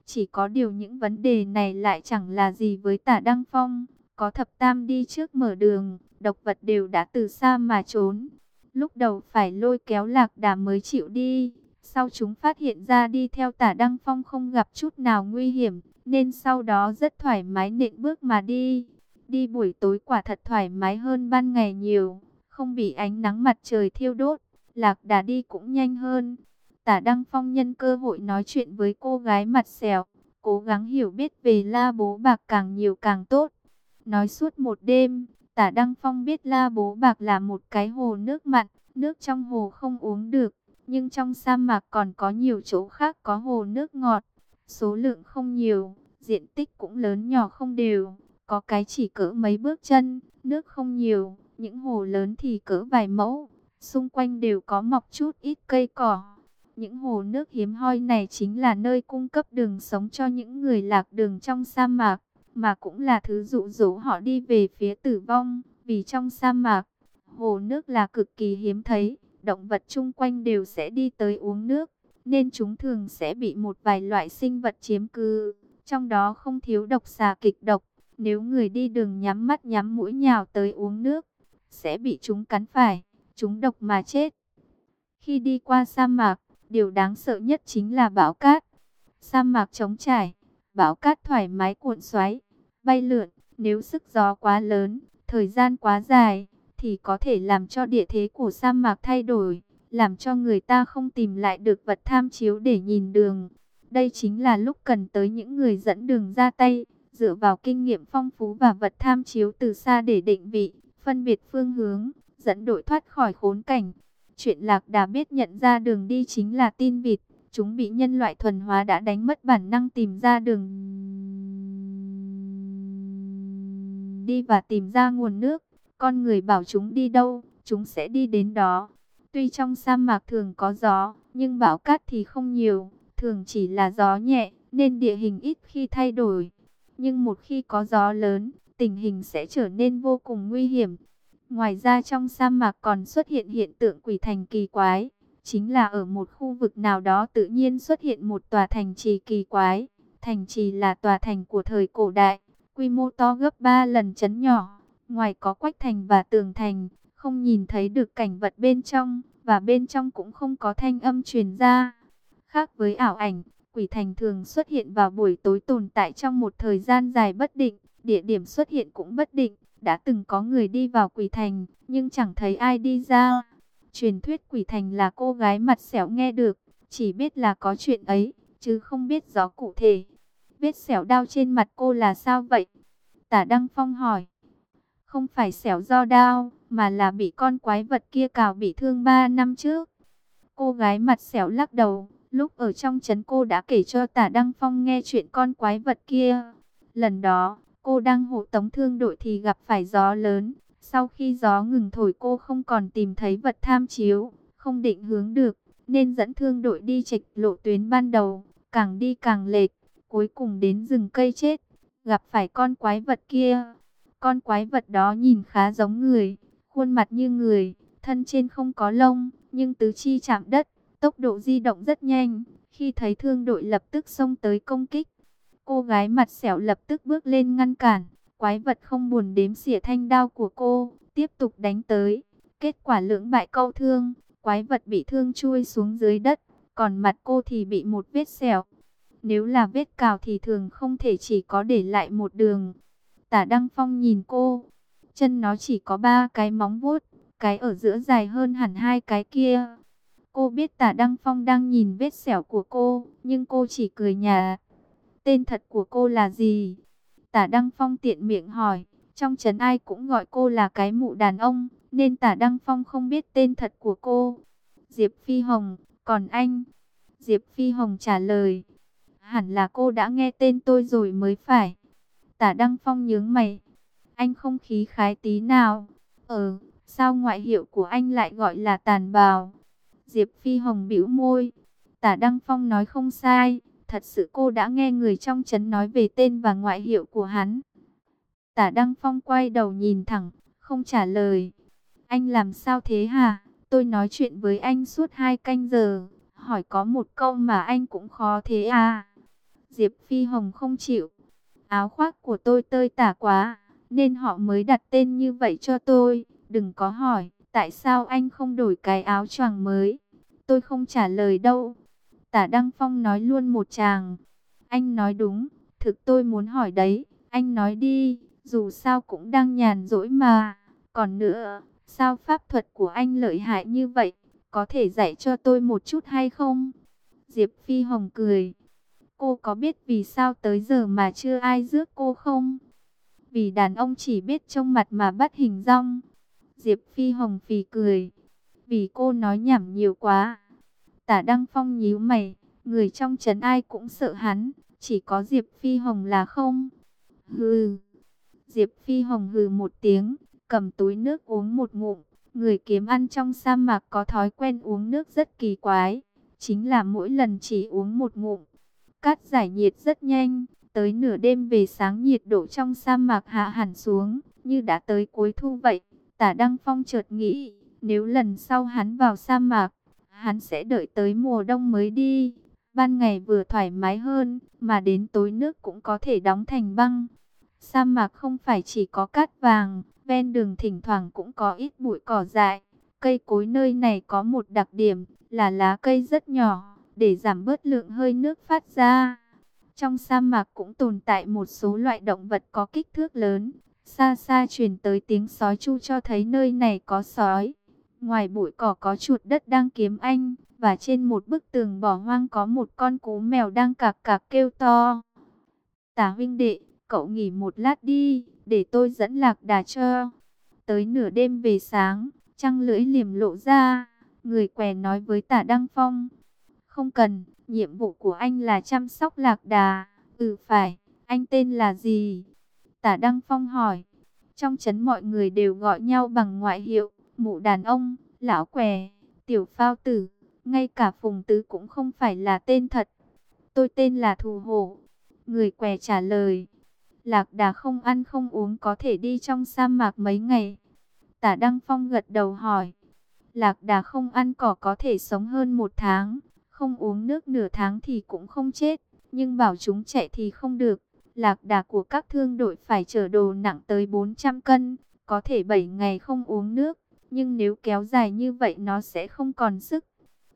Chỉ có điều những vấn đề này lại chẳng là gì với tả Đăng Phong, có thập tam đi trước mở đường, độc vật đều đã từ xa mà trốn. Lúc đầu phải lôi kéo lạc đà mới chịu đi, sau chúng phát hiện ra đi theo tả Đăng Phong không gặp chút nào nguy hiểm, nên sau đó rất thoải mái nện bước mà đi. Đi buổi tối quả thật thoải mái hơn ban ngày nhiều, không bị ánh nắng mặt trời thiêu đốt, lạc đà đi cũng nhanh hơn. Tả Đăng Phong nhân cơ hội nói chuyện với cô gái mặt xẻo, cố gắng hiểu biết về la bố bạc càng nhiều càng tốt. Nói suốt một đêm, tả Đăng Phong biết la bố bạc là một cái hồ nước mặn, nước trong hồ không uống được, nhưng trong sa mạc còn có nhiều chỗ khác có hồ nước ngọt. Số lượng không nhiều, diện tích cũng lớn nhỏ không đều có cái chỉ cỡ mấy bước chân, nước không nhiều, những hồ lớn thì cỡ vài mẫu, xung quanh đều có mọc chút ít cây cỏ. Những hồ nước hiếm hoi này chính là nơi cung cấp đường sống cho những người lạc đường trong sa mạc, mà cũng là thứ dụ dỗ họ đi về phía tử vong, vì trong sa mạc, hồ nước là cực kỳ hiếm thấy, động vật chung quanh đều sẽ đi tới uống nước, nên chúng thường sẽ bị một vài loại sinh vật chiếm cư, trong đó không thiếu độc xà kịch độc. Nếu người đi đường nhắm mắt nhắm mũi nhào tới uống nước, sẽ bị chúng cắn phải, chúng độc mà chết. Khi đi qua sa mạc, Điều đáng sợ nhất chính là bão cát. Sa mạc trống trải, bão cát thoải mái cuộn xoáy, bay lượn. Nếu sức gió quá lớn, thời gian quá dài, thì có thể làm cho địa thế của sa mạc thay đổi, làm cho người ta không tìm lại được vật tham chiếu để nhìn đường. Đây chính là lúc cần tới những người dẫn đường ra tay, dựa vào kinh nghiệm phong phú và vật tham chiếu từ xa để định vị, phân biệt phương hướng, dẫn đội thoát khỏi khốn cảnh. Chuyện lạc đà biết nhận ra đường đi chính là tin vịt, chúng bị nhân loại thuần hóa đã đánh mất bản năng tìm ra đường đi và tìm ra nguồn nước. Con người bảo chúng đi đâu, chúng sẽ đi đến đó. Tuy trong sa mạc thường có gió, nhưng bão cát thì không nhiều, thường chỉ là gió nhẹ, nên địa hình ít khi thay đổi. Nhưng một khi có gió lớn, tình hình sẽ trở nên vô cùng nguy hiểm. Ngoài ra trong sa mạc còn xuất hiện hiện tượng quỷ thành kỳ quái. Chính là ở một khu vực nào đó tự nhiên xuất hiện một tòa thành trì kỳ quái. Thành trì là tòa thành của thời cổ đại, quy mô to gấp 3 lần chấn nhỏ. Ngoài có quách thành và tường thành, không nhìn thấy được cảnh vật bên trong, và bên trong cũng không có thanh âm truyền ra. Khác với ảo ảnh, quỷ thành thường xuất hiện vào buổi tối tồn tại trong một thời gian dài bất định, địa điểm xuất hiện cũng bất định. Đã từng có người đi vào quỷ thành, nhưng chẳng thấy ai đi ra. Truyền thuyết quỷ thành là cô gái mặt xẻo nghe được, chỉ biết là có chuyện ấy, chứ không biết rõ cụ thể. Vết xẻo đau trên mặt cô là sao vậy? Tả Đăng Phong hỏi. Không phải xẻo do đau, mà là bị con quái vật kia cào bị thương 3 năm trước. Cô gái mặt xẻo lắc đầu, lúc ở trong trấn cô đã kể cho Tả Đăng Phong nghe chuyện con quái vật kia. Lần đó, cô đang hộ tống thương đội thì gặp phải gió lớn. Sau khi gió ngừng thổi cô không còn tìm thấy vật tham chiếu, không định hướng được, nên dẫn thương đội đi trạch lộ tuyến ban đầu, càng đi càng lệch, cuối cùng đến rừng cây chết, gặp phải con quái vật kia. Con quái vật đó nhìn khá giống người, khuôn mặt như người, thân trên không có lông, nhưng tứ chi chạm đất, tốc độ di động rất nhanh. Khi thấy thương đội lập tức xông tới công kích, cô gái mặt xẻo lập tức bước lên ngăn cản. Quái vật không buồn đếm xỉa thanh đao của cô, tiếp tục đánh tới. Kết quả lưỡng bại câu thương, quái vật bị thương chui xuống dưới đất, còn mặt cô thì bị một vết sẹo. Nếu là vết cào thì thường không thể chỉ có để lại một đường. Tả Đăng Phong nhìn cô, chân nó chỉ có ba cái móng vuốt, cái ở giữa dài hơn hẳn hai cái kia. Cô biết tả Đăng Phong đang nhìn vết sẹo của cô, nhưng cô chỉ cười nhà. Tên thật của cô là gì? Tả Đăng Phong tiện miệng hỏi, trong trấn ai cũng gọi cô là cái mụ đàn ông, nên tả Đăng Phong không biết tên thật của cô. Diệp Phi Hồng, còn anh? Diệp Phi Hồng trả lời, hẳn là cô đã nghe tên tôi rồi mới phải. Tả Đăng Phong nhướng mày, anh không khí khái tí nào. Ờ, sao ngoại hiệu của anh lại gọi là tàn bào? Diệp Phi Hồng bĩu môi. Tả Đăng Phong nói không sai, thật sự cô đã nghe người trong trấn nói về tên và ngoại hiệu của hắn. Tả Đăng Phong quay đầu nhìn thẳng, không trả lời. Anh làm sao thế hả? Tôi nói chuyện với anh suốt hai canh giờ, hỏi có một câu mà anh cũng khó thế à? Diệp Phi Hồng không chịu. Áo khoác của tôi tơi tả quá, nên họ mới đặt tên như vậy cho tôi. Đừng có hỏi, tại sao anh không đổi cái áo choàng mới? Tôi không trả lời đâu. Tả Đăng Phong nói luôn một chàng. Anh nói đúng, thực tôi muốn hỏi đấy, anh nói đi, dù sao cũng đang nhàn rỗi mà. Còn nữa, sao pháp thuật của anh lợi hại như vậy, có thể dạy cho tôi một chút hay không? Diệp Phi Hồng cười. Cô có biết vì sao tới giờ mà chưa ai rước cô không? Vì đàn ông chỉ biết trông mặt mà bắt hình rong. Diệp Phi Hồng phì cười. Vì cô nói nhảm nhiều quá. Tả Đăng Phong nhíu mày, người trong trấn ai cũng sợ hắn, chỉ có Diệp Phi Hồng là không. Hừ. Diệp Phi Hồng hừ một tiếng, cầm túi nước uống một ngụm. Người kiếm ăn trong sa mạc có thói quen uống nước rất kỳ quái, chính là mỗi lần chỉ uống một ngụm. Cát giải nhiệt rất nhanh, tới nửa đêm về sáng nhiệt độ trong sa mạc hạ hẳn xuống, như đã tới cuối thu vậy. Tả Đăng Phong chợt nghĩ, nếu lần sau hắn vào sa mạc, hắn sẽ đợi tới mùa đông mới đi. Ban ngày vừa thoải mái hơn, mà đến tối nước cũng có thể đóng thành băng. Sa mạc không phải chỉ có cát vàng, ven đường thỉnh thoảng cũng có ít bụi cỏ dại. Cây cối nơi này có một đặc điểm là lá cây rất nhỏ, để giảm bớt lượng hơi nước phát ra. Trong sa mạc cũng tồn tại một số loại động vật có kích thước lớn. Xa xa truyền tới tiếng sói chu cho thấy nơi này có sói. Ngoài bụi cỏ có chuột đất đang kiếm anh, và trên một bức tường bỏ hoang có một con cú mèo đang cạc cạc kêu to. Tả huynh đệ, cậu nghỉ một lát đi, để tôi dẫn lạc đà cho. Tới nửa đêm về sáng, trăng lưỡi liềm lộ ra, người què nói với tả Đăng Phong. Không cần, nhiệm vụ của anh là chăm sóc lạc đà. Ừ phải, anh tên là gì? Tả Đăng Phong hỏi. Trong chấn mọi người đều gọi nhau bằng ngoại hiệu, mụ đàn ông, lão què, tiểu phao tử. Ngay cả Phùng Tứ cũng không phải là tên thật. Tôi tên là Thù Hổ. Người què trả lời. Lạc đà không ăn không uống có thể đi trong sa mạc mấy ngày. Tả Đăng Phong gật đầu hỏi. Lạc đà không ăn cỏ có thể sống hơn một tháng. Không uống nước nửa tháng thì cũng không chết. Nhưng bảo chúng chạy thì không được. Lạc đà của các thương đội phải chở đồ nặng tới 400 cân. Có thể 7 ngày không uống nước. Nhưng nếu kéo dài như vậy nó sẽ không còn sức.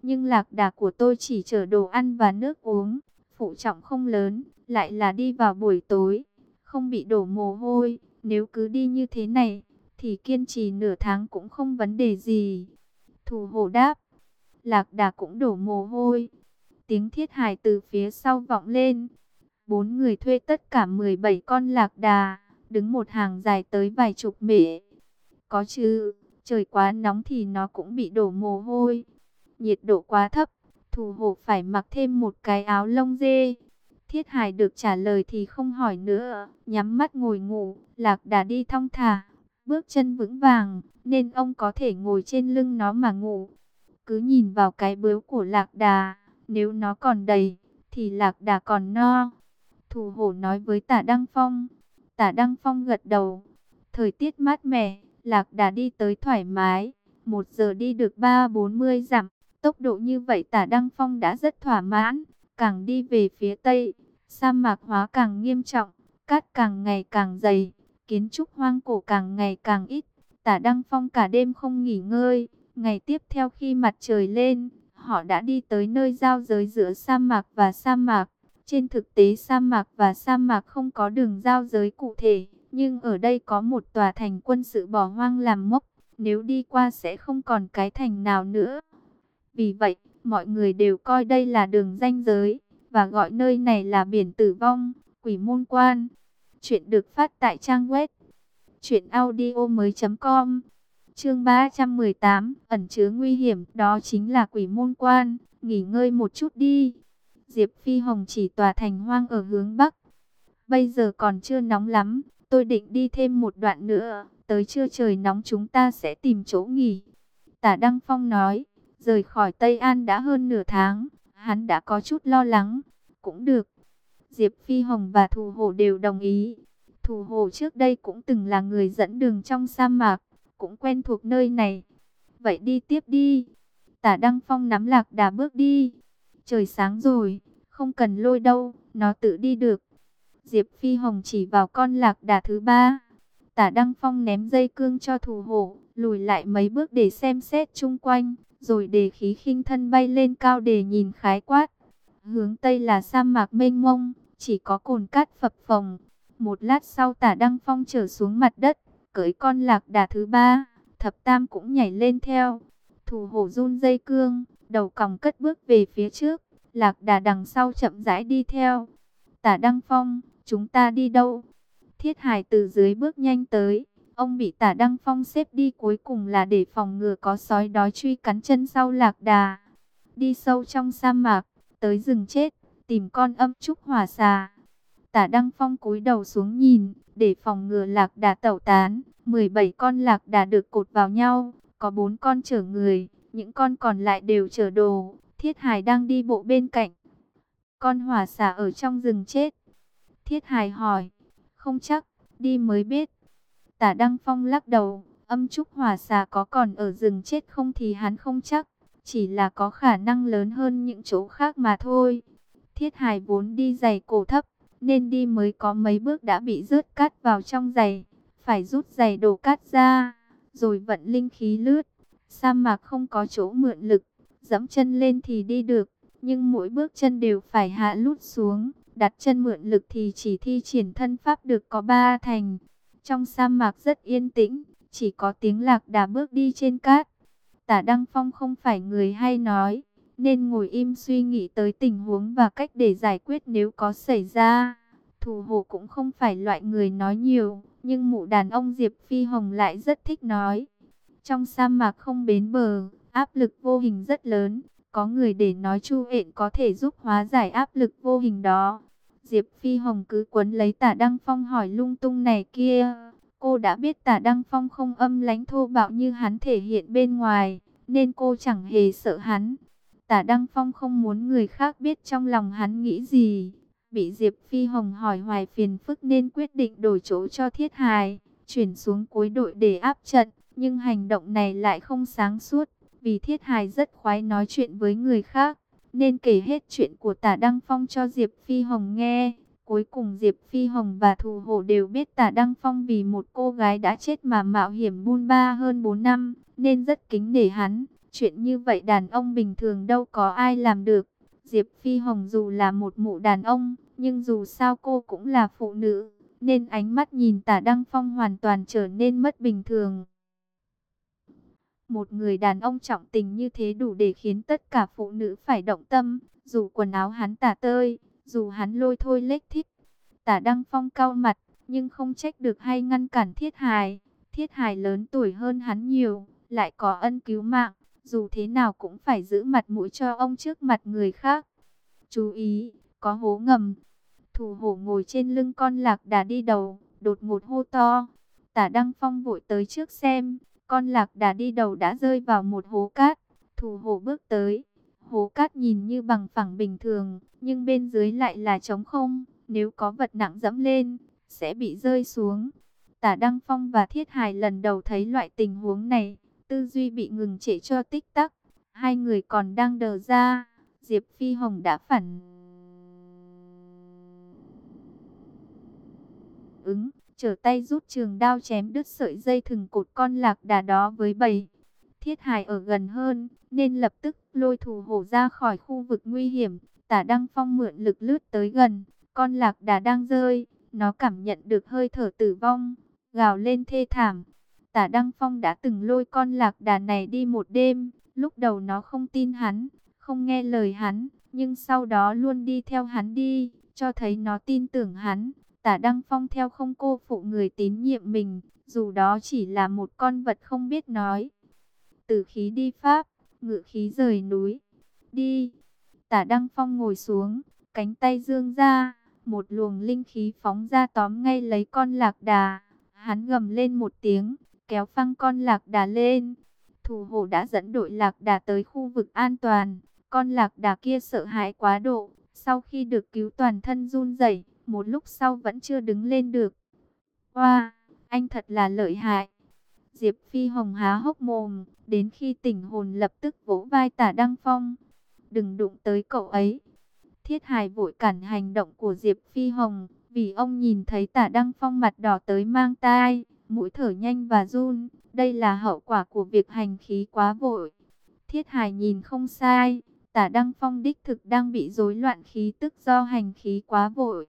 Nhưng lạc đà của tôi chỉ chở đồ ăn và nước uống. Phụ trọng không lớn, lại là đi vào buổi tối. Không bị đổ mồ hôi. Nếu cứ đi như thế này, thì kiên trì nửa tháng cũng không vấn đề gì. Thủ hộ đáp. Lạc đà cũng đổ mồ hôi. Tiếng thiết hài từ phía sau vọng lên. Bốn người thuê tất cả 17 con lạc đà, đứng một hàng dài tới vài chục mễ. Có chứ, trời quá nóng thì nó cũng bị đổ mồ hôi. Nhiệt độ quá thấp, thủ hộ phải mặc thêm một cái áo lông dê. Thiết Hải được trả lời thì không hỏi nữa, nhắm mắt ngồi ngủ, lạc đà đi thong thả, bước chân vững vàng, nên ông có thể ngồi trên lưng nó mà ngủ. Cứ nhìn vào cái bướu của lạc đà, nếu nó còn đầy, thì lạc đà còn no. Thủ hổ nói với tả Đăng Phong. Tả Đăng Phong gật đầu. Thời tiết mát mẻ, lạc đà đi tới thoải mái. Một giờ đi được ba bốn mươi dặm. Tốc độ như vậy tả Đăng Phong đã rất thỏa mãn. Càng đi về phía tây, sa mạc hóa càng nghiêm trọng, cát càng ngày càng dày, kiến trúc hoang cổ càng ngày càng ít. Tả Đăng Phong cả đêm không nghỉ ngơi. Ngày tiếp theo khi mặt trời lên, họ đã đi tới nơi giao giới giữa sa mạc và sa mạc. Trên thực tế sa mạc và sa mạc không có đường giao giới cụ thể, nhưng ở đây có một tòa thành quân sự bỏ hoang làm mốc, nếu đi qua sẽ không còn cái thành nào nữa. Vì vậy, mọi người đều coi đây là đường ranh giới, và gọi nơi này là biển tử vong, quỷ môn quan. Chuyện được phát tại trang web chuyểnaudio.com Chương 318, ẩn chứa nguy hiểm, đó chính là quỷ môn quan, nghỉ ngơi một chút đi. Diệp Phi Hồng chỉ tòa thành hoang ở hướng Bắc. Bây giờ còn chưa nóng lắm, tôi định đi thêm một đoạn nữa, tới trưa trời nóng chúng ta sẽ tìm chỗ nghỉ. Tả Đăng Phong nói, rời khỏi Tây An đã hơn nửa tháng, hắn đã có chút lo lắng, cũng được. Diệp Phi Hồng và Thù Hồ đều đồng ý. Thù Hồ trước đây cũng từng là người dẫn đường trong sa mạc, cũng quen thuộc nơi này. Vậy đi tiếp đi. Tả Đăng Phong nắm lạc đà bước đi. Trời sáng rồi, không cần lôi đâu, nó tự đi được. Diệp Phi Hồng chỉ vào con lạc đà thứ ba. Tả Đăng Phong ném dây cương cho thủ hộ, lùi lại mấy bước để xem xét chung quanh, rồi để khí khinh thân bay lên cao để nhìn khái quát. Hướng Tây là sa mạc mênh mông, chỉ có cồn cát phập phồng. Một lát sau tả Đăng Phong trở xuống mặt đất, cởi con lạc đà thứ ba, thập tam cũng nhảy lên theo. Thủ hổ run dây cương, đầu còng cất bước về phía trước, lạc đà đằng sau chậm rãi đi theo. Tả Đăng Phong, chúng ta đi đâu? Thiết Hải từ dưới bước nhanh tới, ông bị tả Đăng Phong xếp đi cuối cùng là để phòng ngừa có sói đói truy cắn chân sau lạc đà. Đi sâu trong sa mạc, tới rừng chết, tìm con âm trúc hỏa xà. Tả Đăng Phong cúi đầu xuống nhìn, để phòng ngừa lạc đà tẩu tán. 17 con lạc đà được cột vào nhau, có 4 con chở người, những con còn lại đều chở đồ. Thiết Hải đang đi bộ bên cạnh. Con hỏa xà ở trong rừng chết. Thiết hài hỏi, không chắc, đi mới biết. Tả Đăng Phong lắc đầu, âm trúc hỏa xà có còn ở rừng chết không thì hắn không chắc. Chỉ là có khả năng lớn hơn những chỗ khác mà thôi. Thiết hài vốn đi giày cổ thấp, nên đi mới có mấy bước đã bị rớt cát vào trong giày. Phải rút giày đổ cát ra, rồi vận linh khí lướt. Sa mạc không có chỗ mượn lực, dẫm chân lên thì đi được, nhưng mỗi bước chân đều phải hạ lút xuống, đặt chân mượn lực thì chỉ thi triển thân pháp được có ba thành. Trong sa mạc rất yên tĩnh, chỉ có tiếng lạc đà bước đi trên cát. Tả Đăng Phong không phải người hay nói, nên ngồi im suy nghĩ tới tình huống và cách để giải quyết nếu có xảy ra. Thủ hộ cũng không phải loại người nói nhiều, nhưng mụ đàn ông Diệp Phi Hồng lại rất thích nói. Trong sa mạc không bến bờ, áp lực vô hình rất lớn, có người để nói Chu Hện có thể giúp hóa giải áp lực vô hình đó. Diệp Phi Hồng cứ quấn lấy tả Đăng Phong hỏi lung tung này kia. Cô đã biết tả Đăng Phong không âm lánh thô bạo như hắn thể hiện bên ngoài, nên cô chẳng hề sợ hắn. Tả Đăng Phong không muốn người khác biết trong lòng hắn nghĩ gì. Bị Diệp Phi Hồng hỏi hoài phiền phức nên quyết định đổi chỗ cho Thiết Hài, chuyển xuống cuối đội để áp trận. Nhưng hành động này lại không sáng suốt, vì Thiết Hài rất khoái nói chuyện với người khác, nên kể hết chuyện của Tả Đăng Phong cho Diệp Phi Hồng nghe. Cuối cùng Diệp Phi Hồng và Thù Hổ đều biết Tả Đăng Phong vì một cô gái đã chết mà mạo hiểm buôn ba hơn 4 năm, nên rất kính nể hắn. Chuyện như vậy đàn ông bình thường đâu có ai làm được. Diệp Phi Hồng dù là một mụ đàn ông, nhưng dù sao cô cũng là phụ nữ, nên ánh mắt nhìn Tả Đăng Phong hoàn toàn trở nên mất bình thường. Một người đàn ông trọng tình như thế đủ để khiến tất cả phụ nữ phải động tâm, dù quần áo hắn tả tơi, dù hắn lôi thôi lếch thích. Tả Đăng Phong cao mặt, nhưng không trách được hay ngăn cản Thiết Hài. Thiết Hài lớn tuổi hơn hắn nhiều, lại có ân cứu mạng, dù thế nào cũng phải giữ mặt mũi cho ông trước mặt người khác. Chú ý, có hố ngầm. Thủ hổ ngồi trên lưng con lạc đà đi đầu, đột ngột hô to. Tả Đăng Phong vội tới trước xem, con lạc đà đi đầu đã rơi vào một hố cát. Thủ hổ bước tới. Hố cát nhìn như bằng phẳng bình thường, nhưng bên dưới lại là trống không. Nếu có vật nặng dẫm lên, sẽ bị rơi xuống. Tả Đăng Phong và Thiết Hải lần đầu thấy loại tình huống này. Tư duy bị ngừng trễ cho tích tắc. Hai người còn đang đờ ra. Diệp Phi Hồng đã phản ứng trở tay rút trường đao chém đứt sợi dây thừng cột con lạc đà đó với bầy. Thiết hài ở gần hơn, nên lập tức lôi thủ hổ ra khỏi khu vực nguy hiểm. Tả Đăng Phong mượn lực lướt tới gần, con lạc đà đang rơi, nó cảm nhận được hơi thở tử vong, gào lên thê thảm. Tả Đăng Phong đã từng lôi con lạc đà này đi một đêm, lúc đầu nó không tin hắn, không nghe lời hắn, nhưng sau đó luôn đi theo hắn đi, cho thấy nó tin tưởng hắn. Tả Đăng Phong theo không cô phụ người tín nhiệm mình, dù đó chỉ là một con vật không biết nói. Tử khí đi Pháp, ngự khí rời núi. Đi. Tả Đăng Phong ngồi xuống, cánh tay dương ra, một luồng linh khí phóng ra tóm ngay lấy con lạc đà. Hắn gầm lên một tiếng, kéo phăng con lạc đà lên. Thủ hộ đã dẫn đội lạc đà tới khu vực an toàn. Con lạc đà kia sợ hãi quá độ, sau khi được cứu toàn thân run rẩy, một lúc sau vẫn chưa đứng lên được. Hoa, anh thật là lợi hại. Diệp Phi Hồng há hốc mồm, đến khi tỉnh hồn lập tức vỗ vai tả Đăng Phong. Đừng đụng tới cậu ấy. Thiết Hải vội cản hành động của Diệp Phi Hồng, vì ông nhìn thấy tả Đăng Phong mặt đỏ tới mang tai, mũi thở nhanh và run. Đây là hậu quả của việc hành khí quá vội. Thiết Hải nhìn không sai, tả Đăng Phong đích thực đang bị rối loạn khí tức do hành khí quá vội.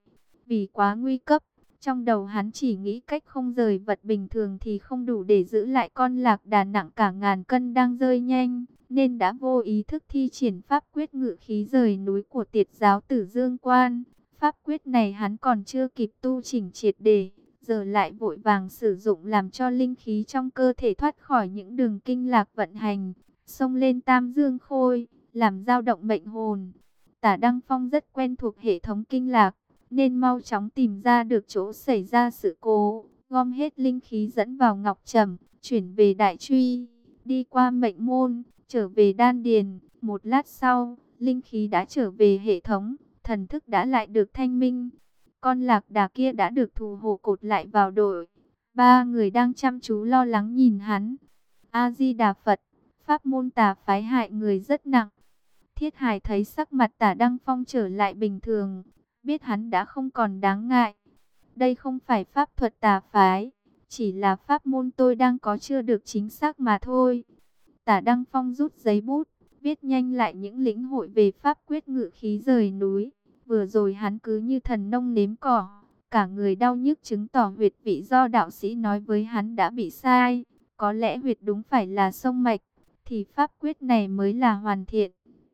Vì quá nguy cấp, trong đầu hắn chỉ nghĩ cách không rời vật bình thường thì không đủ để giữ lại con lạc đà nặng cả ngàn cân đang rơi nhanh, nên đã vô ý thức thi triển pháp quyết ngự khí rời núi của tiệt giáo tử Dương Quan. Pháp quyết này hắn còn chưa kịp tu chỉnh triệt để, giờ lại vội vàng sử dụng làm cho linh khí trong cơ thể thoát khỏi những đường kinh lạc vận hành, xông lên tam dương khôi, làm dao động mệnh hồn. Tả Đăng Phong rất quen thuộc hệ thống kinh lạc, nên mau chóng tìm ra được chỗ xảy ra sự cố, gom hết linh khí dẫn vào ngọc trầm, chuyển về đại truy, đi qua mệnh môn, trở về đan điền. Một lát sau, linh khí đã trở về hệ thống, thần thức đã lại được thanh minh. Con lạc đà kia đã được thù hộ cột lại vào đội. Ba người đang chăm chú lo lắng nhìn hắn. A-di-đà Phật, pháp môn tà phái hại người rất nặng. Thiết Hải thấy sắc mặt tả Đăng Phong trở lại bình thường, biết hắn đã không còn đáng ngại. Đây không phải pháp thuật tà phái, chỉ là pháp môn tôi đang có chưa được chính xác mà thôi. Tả Đăng Phong rút giấy bút, viết nhanh lại những lĩnh hội về pháp quyết ngự khí rời núi. Vừa rồi hắn cứ như thần nông nếm cỏ, cả người đau nhức chứng tỏ huyệt vị do đạo sĩ nói với hắn đã bị sai. Có lẽ huyệt đúng phải là sông mạch, thì pháp quyết này mới là hoàn thiện.